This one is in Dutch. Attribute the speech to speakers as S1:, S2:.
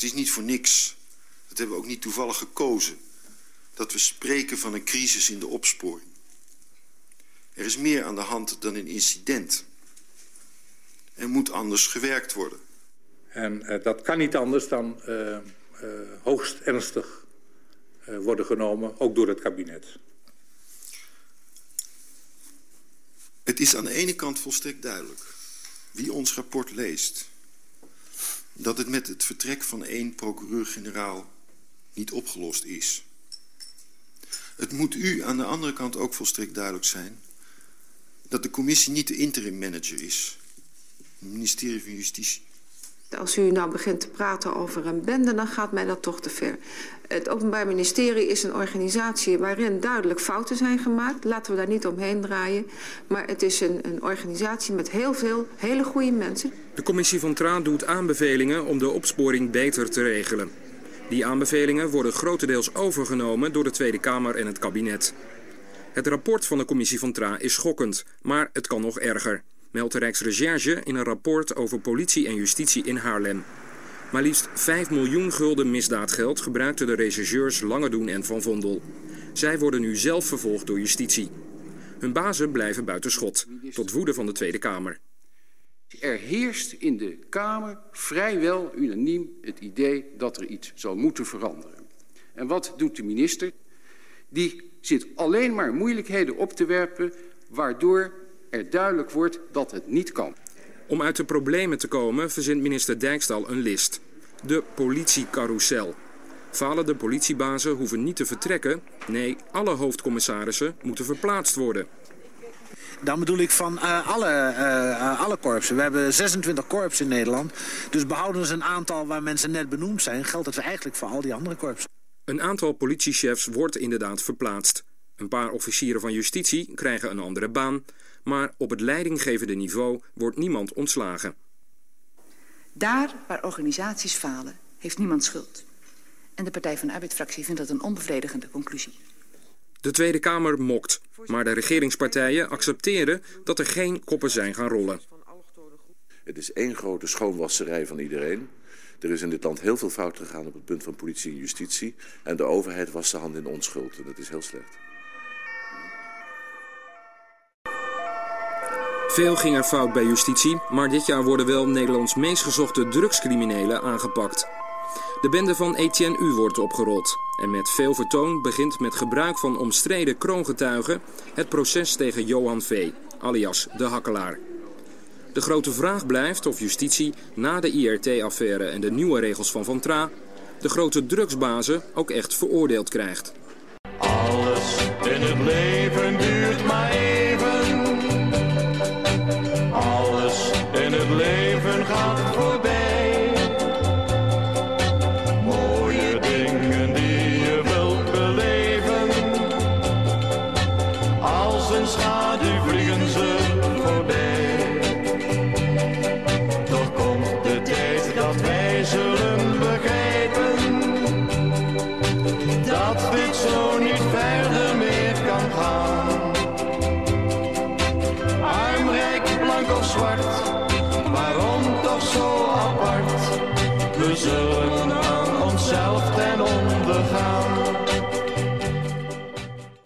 S1: Het is niet voor niks. Dat hebben we ook niet toevallig gekozen. Dat we spreken van een crisis in de opsporing. Er is meer aan de hand dan een incident. Er moet anders gewerkt worden.
S2: En uh, dat kan niet anders dan uh, uh, hoogst ernstig worden genomen, ook door het kabinet.
S1: Het is aan de ene kant volstrekt duidelijk, wie ons rapport leest, dat het met het vertrek van één procureur-generaal niet opgelost is. Het moet u aan de andere kant ook volstrekt duidelijk zijn dat de commissie niet de interim manager is. Het ministerie van Justitie.
S3: Als u nou begint te praten over een bende, dan gaat mij dat toch te ver. Het Openbaar Ministerie is een organisatie waarin duidelijk fouten zijn gemaakt. Laten we daar niet omheen draaien. Maar het is een, een organisatie met heel veel hele goede mensen.
S4: De commissie van Traan doet aanbevelingen om de opsporing beter te regelen. Die aanbevelingen worden grotendeels overgenomen door de Tweede Kamer en het kabinet. Het rapport van de commissie van Tra is schokkend, maar het kan nog erger meldt de Rijksrecherche in een rapport over politie en justitie in Haarlem. Maar liefst 5 miljoen gulden misdaadgeld gebruikten de rechercheurs Langedoen en Van Vondel. Zij worden nu zelf vervolgd door justitie. Hun bazen blijven buiten schot, tot woede van de Tweede Kamer.
S5: Er heerst in de Kamer vrijwel unaniem het idee dat er iets zal moeten veranderen. En wat doet de minister? Die zit alleen maar moeilijkheden op te werpen waardoor er duidelijk wordt dat het niet kan.
S4: Om uit de problemen te komen verzint minister Dijkstal een list. De politiecarousel. Falende politiebazen hoeven niet te vertrekken. Nee, alle hoofdcommissarissen moeten verplaatst worden.
S6: Dan bedoel ik van uh, alle, uh, alle korpsen. We hebben 26 korpsen in Nederland. Dus behouden ze een aantal waar mensen net benoemd zijn... geldt het eigenlijk voor al die andere korpsen.
S4: Een aantal politiechefs wordt inderdaad verplaatst. Een paar officieren van justitie krijgen een andere baan maar op het leidinggevende niveau wordt niemand ontslagen.
S7: Daar waar organisaties falen, heeft niemand schuld. En de Partij van de Arbeid-fractie vindt dat een onbevredigende conclusie.
S4: De Tweede Kamer mokt, maar de regeringspartijen accepteren dat er geen koppen zijn gaan rollen.
S8: Het is één grote schoonwasserij van iedereen. Er is in dit land heel veel fout gegaan op het punt van politie en justitie. En de overheid was zijn hand in onschuld. En dat is heel slecht.
S4: Veel ging er fout bij justitie, maar dit jaar worden wel Nederlands meest gezochte drugscriminelen aangepakt. De bende van Etienne U wordt opgerold. En met veel vertoon begint met gebruik van omstreden kroongetuigen het proces tegen Johan V., alias de Hakkelaar. De grote vraag blijft of justitie na de IRT-affaire en de nieuwe regels van Van Tra de grote drugsbazen ook echt veroordeeld krijgt.
S9: Alles in het leven duurt maar een schaduw vliegen ze voorbij. Toch komt de tijd dat wij zullen begrijpen dat dit zo niet verder meer kan gaan. Armrijk, blank of zwart, waarom toch zo apart? We zullen